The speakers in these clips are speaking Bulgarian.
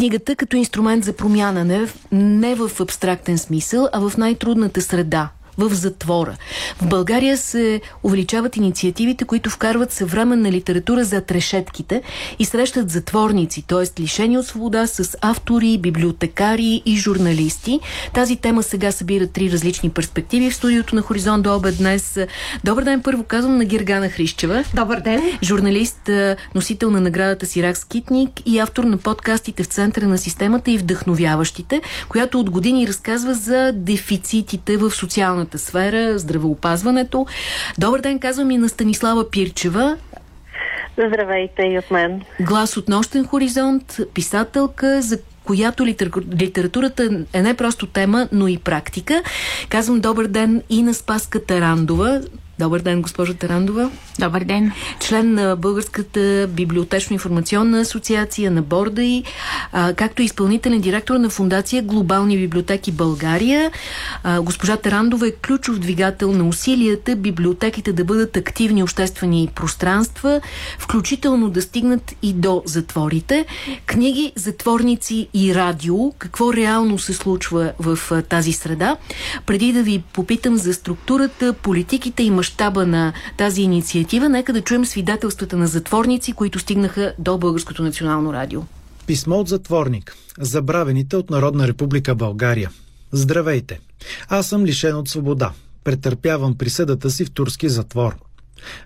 Книгата като инструмент за промяна не, не в абстрактен смисъл, а в най-трудната среда в затвора. В България се увеличават инициативите, които вкарват съвременна литература за трешетките и срещат затворници, т.е. лишени от свобода с автори, библиотекари и журналисти. Тази тема сега събира три различни перспективи в студиото на Хоризонт до обед днес. Добър ден, първо казвам на Гиргана Хрищева. Добър ден. Журналист, носител на наградата Сирак Скитник и автор на подкастите в центъра на системата и вдъхновяващите, която от години разказва за дефицитите в социалната социалната сфера, здравеопазването. Добър ден, казвам и на Станислава Пирчева. Здравейте и от мен. Глас от нощен хоризонт, писателка, за която литературата е не просто тема, но и практика. Казвам добър ден и на Спаска Тарандова, Добър ден, госпожа Тарандова. Добър ден. Член на Българската библиотечно-информационна асоциация на Борда и а, както и изпълнителен директор на Фундация Глобални библиотеки България. А, госпожа Тарандова е ключов двигател на усилията библиотеките да бъдат активни обществени пространства, включително да стигнат и до затворите. Книги, затворници и радио. Какво реално се случва в а, тази среда? Преди да ви попитам за структурата, политиките и мащаба на тази инициатива, нека да чуем свидетелствата на затворници, които стигнаха до Българското национално радио. Писмо от затворник. Забравените от Народна република България. Здравейте! Аз съм лишен от свобода. Претърпявам присъдата си в турски затвор.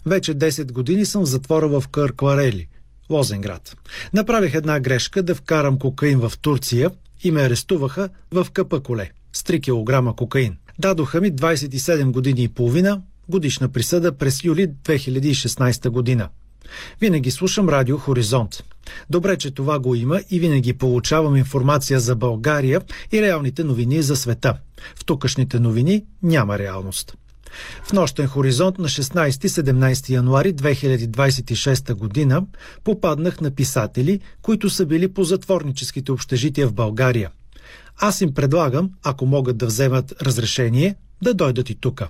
Вече 10 години съм в затвора в Къркларели, Лозенград. Направих една грешка да вкарам кокаин в Турция и ме арестуваха в къпа коле с 3 кг кокаин. Дадоха ми 27 години и половина, годишна присъда през юли 2016 година. Винаги слушам Радио Хоризонт. Добре, че това го има и винаги получавам информация за България и реалните новини за света. В тукашните новини няма реалност. В нощен хоризонт на 16-17 януари 2026 година попаднах на писатели, които са били по затворническите общежития в България. Аз им предлагам, ако могат да вземат разрешение, да дойдат и тука.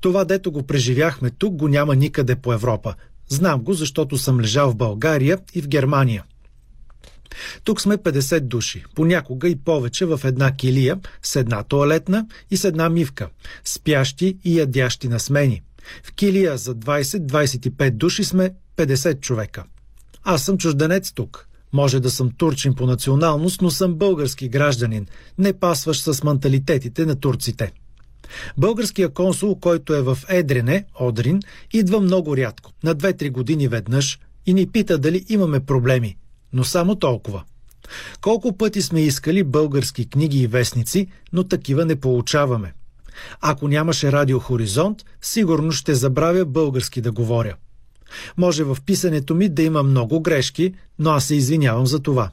Това, дето го преживяхме тук, го няма никъде по Европа. Знам го, защото съм лежал в България и в Германия. Тук сме 50 души, понякога и повече в една килия, с една туалетна и с една мивка, спящи и ядящи на смени. В килия за 20-25 души сме 50 човека. Аз съм чужденец тук. Може да съм турчин по националност, но съм български гражданин, не пасваш с менталитетите на турците. Българския консул, който е в Едрене, Одрин, идва много рядко, на 2-3 години веднъж и ни пита дали имаме проблеми, но само толкова. Колко пъти сме искали български книги и вестници, но такива не получаваме. Ако нямаше радио Хоризонт, сигурно ще забравя български да говоря. Може в писането ми да има много грешки, но аз се извинявам за това.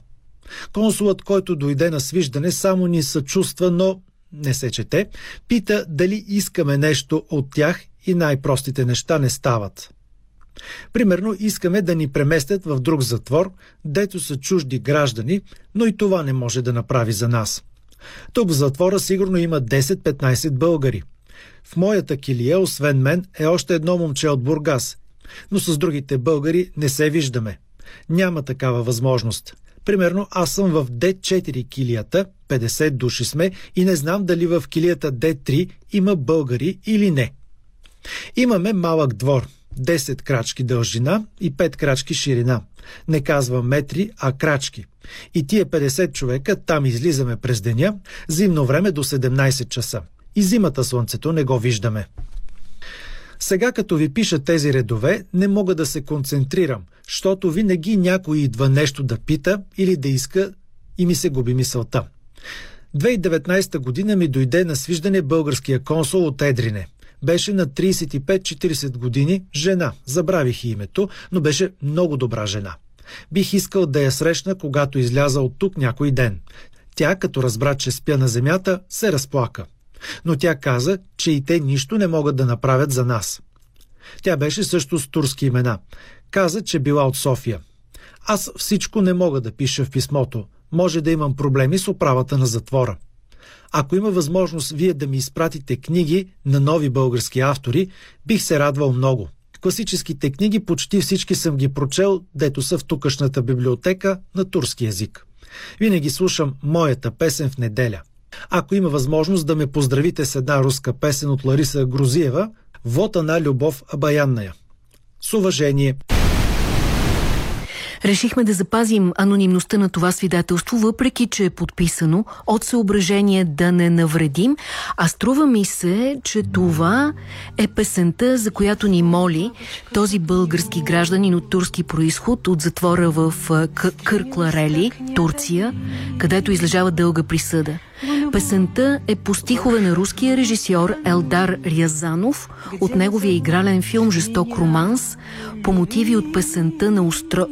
Консулът, който дойде на свиждане, само ни съчувства, но не се чете, пита дали искаме нещо от тях и най-простите неща не стават. Примерно искаме да ни преместят в друг затвор, дето са чужди граждани, но и това не може да направи за нас. Тук в затвора сигурно има 10-15 българи. В моята килия, освен мен, е още едно момче от Бургас, но с другите българи не се виждаме. Няма такава възможност. Примерно аз съм в D4 килията, 50 души сме и не знам дали в килията D3 има българи или не. Имаме малък двор, 10 крачки дължина и 5 крачки ширина. Не казвам метри, а крачки. И тия 50 човека там излизаме през деня, зимно време до 17 часа. И зимата слънцето не го виждаме. Сега като ви пиша тези редове, не мога да се концентрирам, защото винаги някой идва нещо да пита или да иска и ми се губи мисълта. 2019 година ми дойде на свиждане българския консул от Едрине. Беше на 35-40 години, жена, забравих името, но беше много добра жена. Бих искал да я срещна, когато изляза от тук някой ден. Тя, като разбра, че спя на земята, се разплака. Но тя каза, че и те нищо не могат да направят за нас. Тя беше също с турски имена. Каза, че била от София. Аз всичко не мога да пиша в писмото. Може да имам проблеми с управата на затвора. Ако има възможност вие да ми изпратите книги на нови български автори, бих се радвал много. Класическите книги почти всички съм ги прочел, дето са в тукашната библиотека на турски язик. Винаги слушам моята песен в неделя. Ако има възможност да ме поздравите с една руска песен от Лариса Грузиева, вота на Любов Абаянная. С уважение! Решихме да запазим анонимността на това свидетелство, въпреки че е подписано от съображение да не навредим, а струва ми се, че това е песента, за която ни моли този български гражданин от турски происход от затвора в Къркларели, Турция, където излежава дълга присъда. Песента е по стихове на руския режисьор Елдар Рязанов. От неговия игрален филм «Жесток романс» по мотиви от песента на Остро...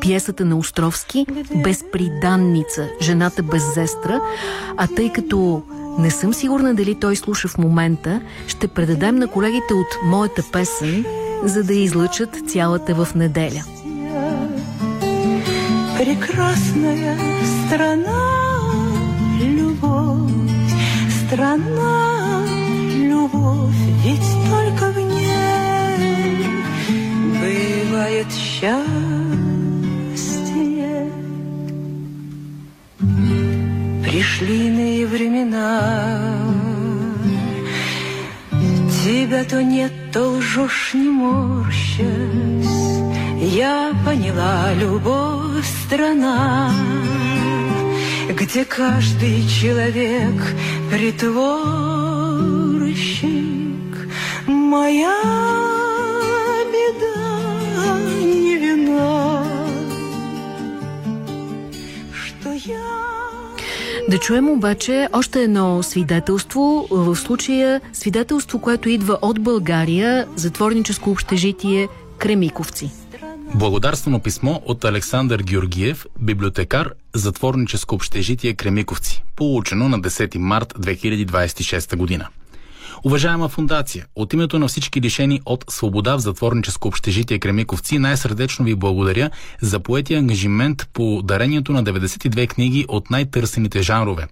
пиесата на Островски «Безприданница, жената без зестра», а тъй като не съм сигурна дали той слуша в момента, ще предадем на колегите от моята песен, за да излъчат цялата в неделя. Прекрасная страна страна, любовь, ведь только в ней бывает счастье. Пришли иные времена, тебя то нет, то лжешь, не морщась. Я поняла, любовь страна, где каждый человек притворщик, моя беда не вина, что я... Да чуем обаче още едно свидетелство, в случая свидетелство, което идва от България, затворническо общежитие Кремиковци. Благодарствено писмо от Александър Георгиев, библиотекар, затворническо общежитие Кремиковци, получено на 10 март 2026 година. Уважаема фундация, от името на всички лишени от свобода в затворническо общежитие Кремиковци най-сърдечно ви благодаря за поети ангажимент по дарението на 92 книги от най-търсените жанрове.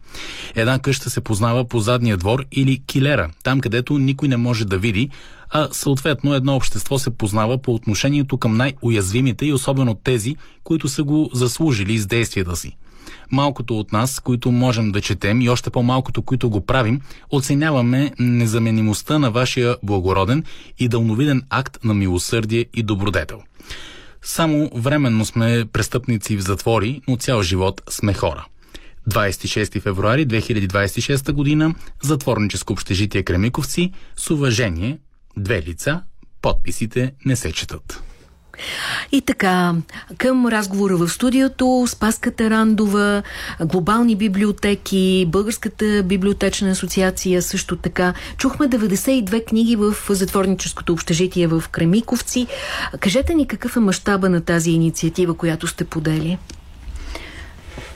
Една къща се познава по задния двор или килера, там където никой не може да види, а съответно едно общество се познава по отношението към най-уязвимите и особено тези, които са го заслужили с действията си. Малкото от нас, които можем да четем и още по-малкото, които го правим, оценяваме незаменимостта на вашия благороден и дълновиден акт на милосърдие и добродетел. Само временно сме престъпници в затвори, но цял живот сме хора. 26 февруари 2026 година, затворническо общежитие Кремиковци, с уважение, две лица, подписите не се четат. И така, към разговора в студиото, Спаска Тарандова, глобални библиотеки, Българската библиотечна асоциация също така. Чухме 92 книги в затворническото общежитие в Кремиковци. Кажете ни какъв е мащаба на тази инициатива, която сте подели?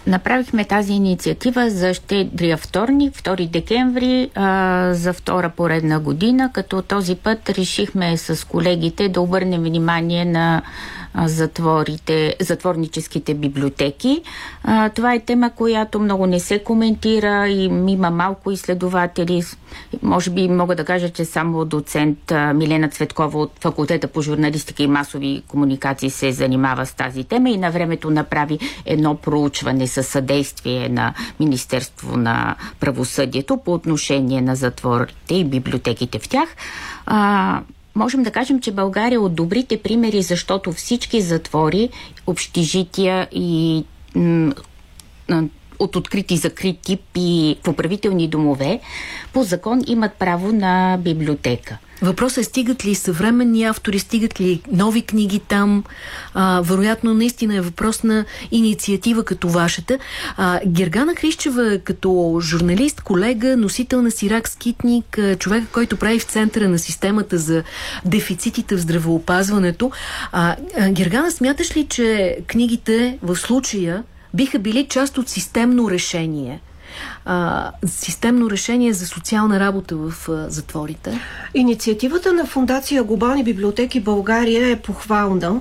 Направихме тази инициатива за щедрия вторник, 2 декември, а, за втора поредна година, като този път решихме с колегите да обърнем внимание на затворите, затворническите библиотеки. А, това е тема, която много не се коментира и има малко изследователи. Може би мога да кажа, че само доцент Милена Цветкова от факултета по журналистика и масови комуникации се занимава с тази тема и на времето направи едно проучване със съдействие на Министерство на правосъдието по отношение на затворите и библиотеките в тях. А, можем да кажем, че България е от добрите примери, защото всички затвори, общежития и от открити и закрит тип и в управителни домове, по закон имат право на библиотека. Въпросът е стигат ли съвременни автори, стигат ли нови книги там. А, вероятно, наистина е въпрос на инициатива като вашата. А, Гергана Хрищева като журналист, колега, носител на Сирак Скитник, човек, който прави в центъра на системата за дефицитите в здравеопазването. А, Гергана, смяташ ли, че книгите в случая биха били част от системно решение – а, системно решение за социална работа в а, затворите? Инициативата на Фундация Глобални библиотеки България е похвална.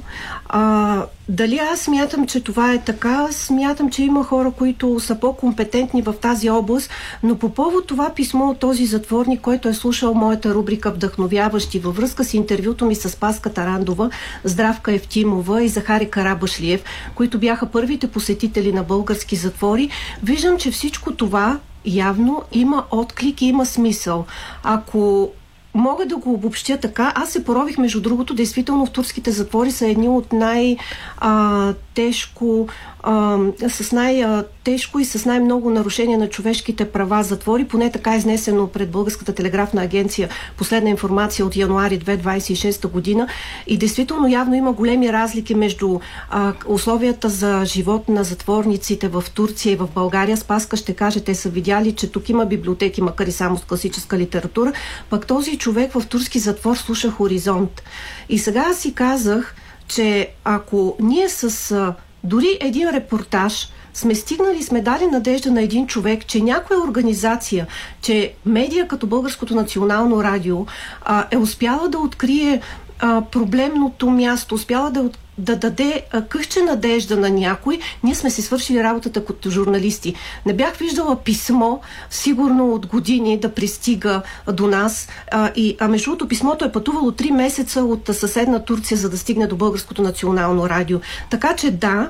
А, дали аз смятам, че това е така? Смятам, че има хора, които са по-компетентни в тази област, но по повод това писмо от този затворник, който е слушал моята рубрика Вдъхновяващи във връзка с интервюто ми с Паска Тарандова, Здравка Евтимова и Захари Карабашлиев, които бяха първите посетители на български затвори, виждам, че всичко това явно има отклик и има смисъл. Ако Мога да го обобщя така. Аз се порових, между другото, действително в турските затвори са едни от най-тежко а, с най-тежко и с най-много нарушение на човешките права затвори, поне така изнесено пред Българската телеграфна агенция последна информация от януари 2026 година. И действително явно има големи разлики между а, условията за живот на затворниците в Турция и в България. Спаска ще каже, те са видяли, че тук има библиотеки, макар и само с класическа литература. Пък този човек в турски затвор слуша Хоризонт. И сега си казах, че ако ние с дори един репортаж сме стигнали, сме дали надежда на един човек, че някоя организация, че медия като Българското национално радио а, е успяла да открие а, проблемното място, успяла да от, да даде къща надежда на някой, ние сме си свършили работата като журналисти. Не бях виждала писмо, сигурно от години, да пристига до нас. А, между другото, писмото е пътувало 3 месеца от съседна Турция, за да стигне до Българското национално радио. Така че да,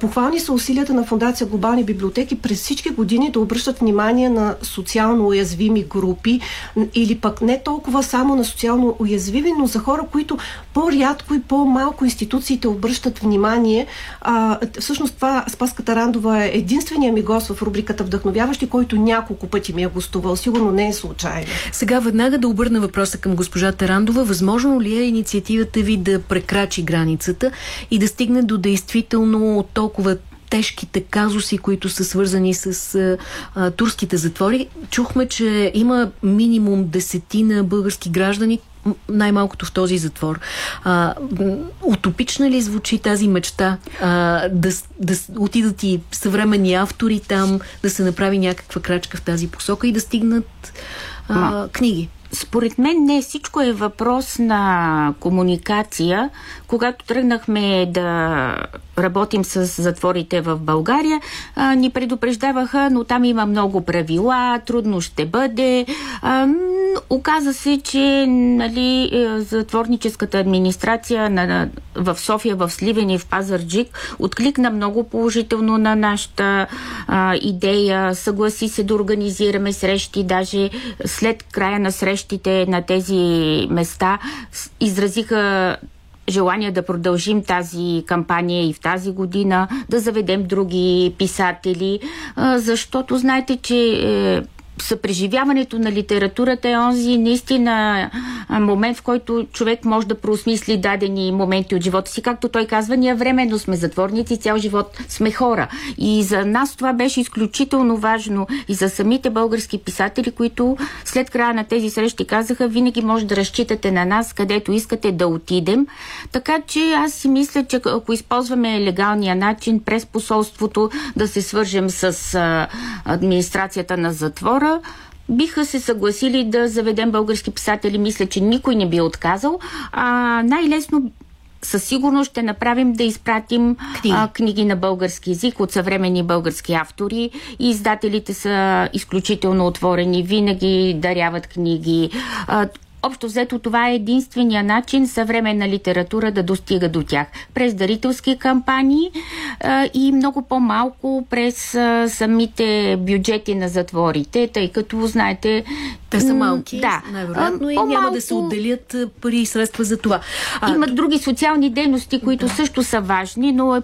похвални са усилията на Фундация Глобални библиотеки през всички години да обръщат внимание на социално уязвими групи или пък не толкова само на социално уязвими, но за хора, които по-рядко и по-малко институциите обръщат внимание. А, всъщност това Спаска Тарандова е единствения ми гост в рубриката Вдъхновяващи, който няколко пъти ми е гостувал. Сигурно не е случайно. Сега веднага да обърна въпроса към госпожа Тарандова. Възможно ли е инициативата ви да прекрачи границата и да стигне до действително толкова тежките казуси, които са свързани с а, турските затвори. Чухме, че има минимум десетина български граждани, най-малкото в този затвор. А, утопична ли звучи тази мечта а, да, да отидат и съвременни автори там, да се направи някаква крачка в тази посока и да стигнат а, книги? Според мен не всичко е въпрос на комуникация. Когато тръгнахме да работим с затворите в България, а, ни предупреждаваха, но там има много правила, трудно ще бъде. А, оказа се, че нали, е, затворническата администрация на, в София, в Сливен и в Пазарджик откликна много положително на нашата а, идея, съгласи се да организираме срещи, даже след края на срещите на тези места изразиха желание да продължим тази кампания и в тази година, да заведем други писатели, защото знаете, че е, съпреживяването на литературата е онзи наистина момент, в който човек може да проосмисли дадени моменти от живота си. Както той казва, ние временно сме затворници, цял живот сме хора. И за нас това беше изключително важно и за самите български писатели, които след края на тези срещи казаха, винаги може да разчитате на нас, където искате да отидем. Така че аз си мисля, че ако използваме легалния начин през посолството да се свържем с администрацията на затвора, биха се съгласили да заведем български писатели. Мисля, че никой не би отказал. А, най-лесно със сигурност ще направим да изпратим книги. А, книги на български язик от съвременни български автори. И издателите са изключително отворени, винаги даряват книги. А, Общо взето това е единствения начин съвременна литература да достига до тях. През дарителски кампании а, и много по-малко през а, самите бюджети на затворите, тъй като, знаете... Те са малки, да, най-вероятно, и няма да се отделят пари и средства за това. А, Има други социални дейности, които да. също са важни, но е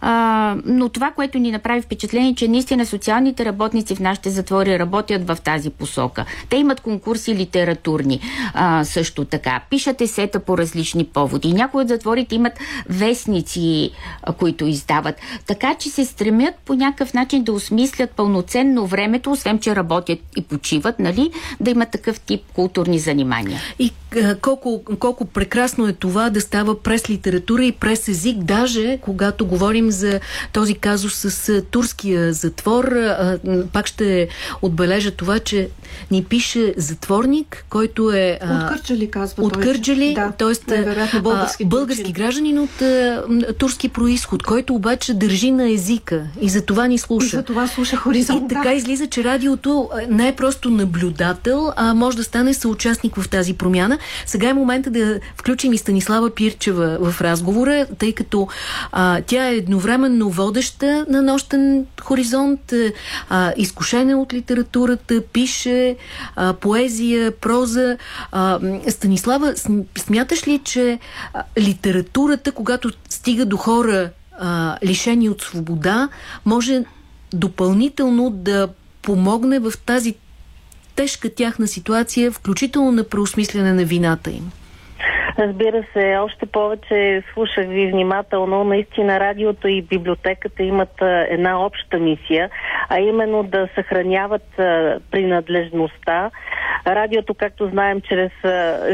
а, но това, което ни направи впечатление, е, че наистина социалните работници в нашите затвори работят в тази посока. Те имат конкурси литературни а, също така. Пишат есета по различни поводи. Някои от затворите имат вестници, а, които издават. Така че се стремят по някакъв начин да осмислят пълноценно времето, освен че работят и почиват, нали, да имат такъв тип културни занимания. И а, колко, колко прекрасно е това да става през литература и през език, даже когато говорим говорим за този казус с турския затвор. Пак ще отбележа това, че ни пише затворник, който е... А, от Кърджали, казва От Кърджали, да, т.е. български, български гражданин от а, турски происход, който обаче държи на езика и за това ни слуша. И за това слуша хоризонт. И така излиза, че радиото не е просто наблюдател, а може да стане съучастник в тази промяна. Сега е момента да включим и Станислава Пирчева в разговора, тъй като а, тя е едновременно водеща на нощен хоризонт, а, изкушена от литературата, пише а, поезия, проза. А, Станислава, смяташ ли, че литературата, когато стига до хора а, лишени от свобода, може допълнително да помогне в тази тежка тяхна ситуация, включително на преосмислене на вината им? Разбира се, още повече слушах ви внимателно. Наистина радиото и библиотеката имат една обща мисия, а именно да съхраняват принадлежността. Радиото, както знаем, чрез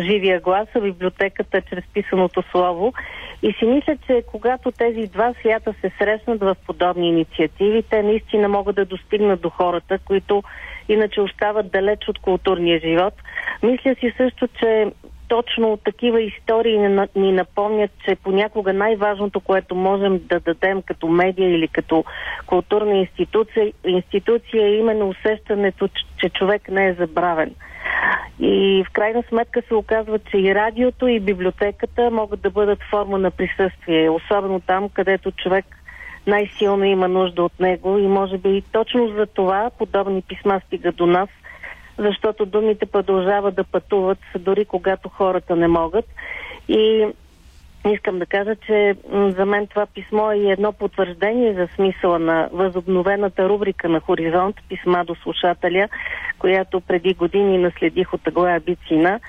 живия глас, а библиотеката чрез писаното слово. И си мисля, че когато тези два свята се срещнат в подобни инициативи, те наистина могат да достигнат до хората, които иначе остават далеч от културния живот. Мисля си също, че точно такива истории ни напомнят, че понякога най-важното, което можем да дадем като медия или като културна институция, институция е именно усещането, че човек не е забравен. И в крайна сметка се оказва, че и радиото, и библиотеката могат да бъдат форма на присъствие, особено там, където човек най-силно има нужда от него и може би точно за това подобни писма стигат до нас, защото думите продължават да пътуват, дори когато хората не могат. И Искам да кажа, че за мен това писмо е едно потвърждение за смисъла на възобновената рубрика на Хоризонт, писма до слушателя, която преди години наследих от Аглая Бицина.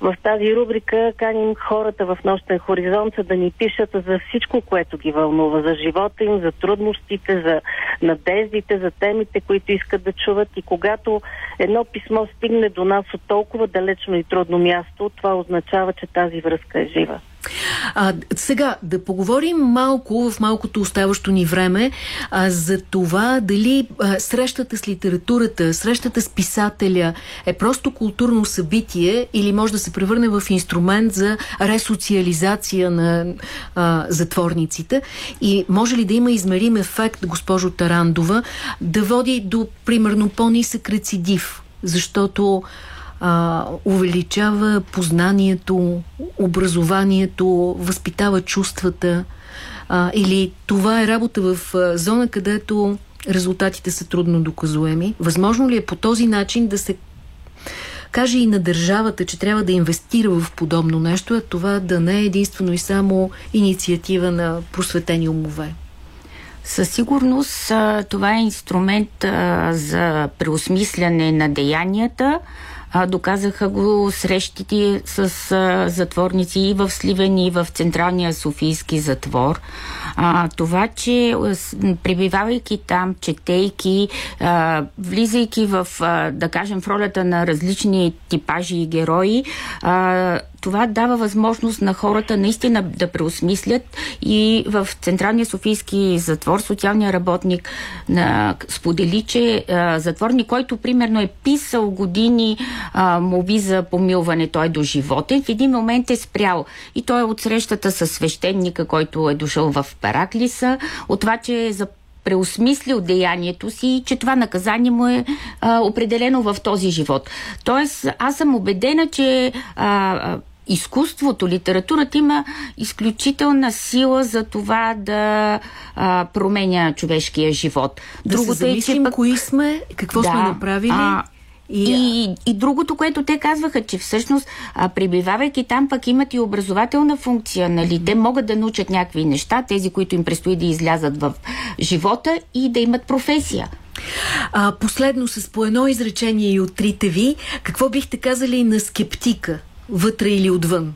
В тази рубрика каним хората в нощен хоризонт да ни пишат за всичко, което ги вълнува, за живота им, за трудностите, за надеждите, за темите, които искат да чуват. И когато едно писмо стигне до нас от толкова далечно и трудно място, това означава, че тази връзка е жива. А, сега да поговорим малко в малкото оставащо ни време а, за това дали а, срещата с литературата, срещата с писателя е просто културно събитие или може да се превърне в инструмент за ресоциализация на а, затворниците. И може ли да има измерим ефект, госпожо Тарандова, да води до примерно по-нисък рецидив, защото а, увеличава познанието, образованието, възпитава чувствата а, или това е работа в а, зона, където резултатите са трудно доказуеми. Възможно ли е по този начин да се каже и на държавата, че трябва да инвестира в подобно нещо, а това да не е единствено и само инициатива на просветени умове? Със сигурност това е инструмент за преосмисляне на деянията, доказаха го срещите с затворници и в Сливен, и в Централния Софийски затвор. Това, че пребивавайки там, четейки, влизайки в, да кажем, в ролята на различни типажи и герои, това дава възможност на хората наистина да преосмислят и в Централния Софийски затвор социалния работник на, сподели, че а, затворник, който примерно е писал години а, моби за помилване, той е до живота, в един момент е спрял. И той е от срещата с свещеника, който е дошъл в Параклиса, от това, че е за преосмислил деянието си и че това наказание му е а, определено в този живот. Тоест, аз съм убедена, че а, изкуството, литературата има изключителна сила за това да а, променя човешкия живот. Да Другото се замислим, е, че пък... кои сме, какво да, сме направили. А, и, и, и другото, което те казваха, че всъщност, а, пребивавайки там, пък имат и образователна функция. Нали? Те могат да научат някакви неща, тези, които им предстои да излязат в живота и да имат професия. А, последно, с по едно изречение и от трите ви, какво бихте казали на скептика? Вътре или отвън.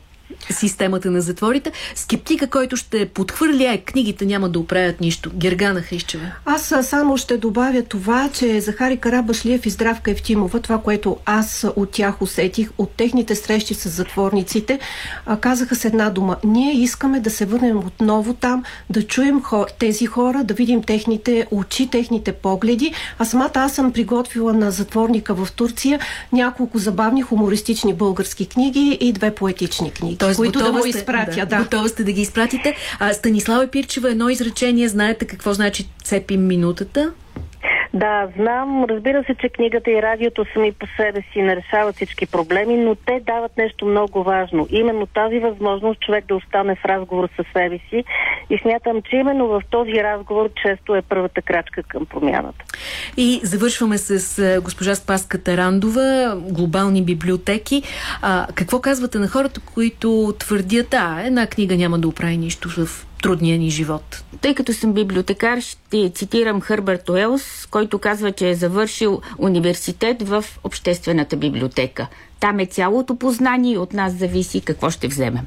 Системата на затворите. Скептика, който ще подхвърля, е книгите няма да оправят нищо. Гергана Хрищева. Аз само ще добавя това, че Захари Карабашлиев и Здравка Евтимова, това, което аз от тях усетих, от техните срещи с затворниците, казаха с една дума. Ние искаме да се върнем отново там, да чуем тези хора, да видим техните очи, техните погледи. А самата аз съм приготвила на затворника в Турция няколко забавни хумористични български книги и две поетични книги, Тоест, които да го изпратя. Да, да. Готова сте да ги изпратите. А, Станислава Пирчева, едно изречение, знаете какво значи цепим минутата? Да, знам. Разбира се, че книгата и радиото сами по себе си не решават всички проблеми, но те дават нещо много важно. Именно тази възможност човек да остане в разговор със себе си и смятам, че именно в този разговор често е първата крачка към промяната. И завършваме с госпожа Спаска Тарандова, глобални библиотеки. А, какво казвате на хората, които твърдят, а, една книга няма да оправи нищо в трудния ни живот. Тъй като съм библиотекар, ще цитирам Хърбърт Уелс, който казва, че е завършил университет в обществената библиотека. Там е цялото познание и от нас зависи какво ще вземем.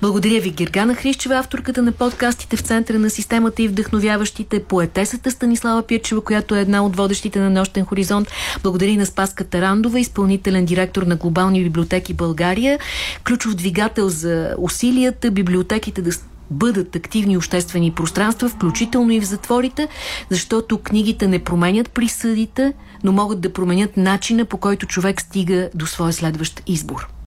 Благодаря ви, Гергана Хрищева, авторката на подкастите в центъра на системата и вдъхновяващите, поетесата Станислава Пирчева, която е една от водещите на Нощен хоризонт. Благодаря и на Спаска Тарандова, изпълнителен директор на Глобални библиотеки България, ключов двигател за усилията библиотеките да бъдат активни обществени пространства, включително и в затворите, защото книгите не променят присъдите, но могат да променят начина по който човек стига до своя следващ избор.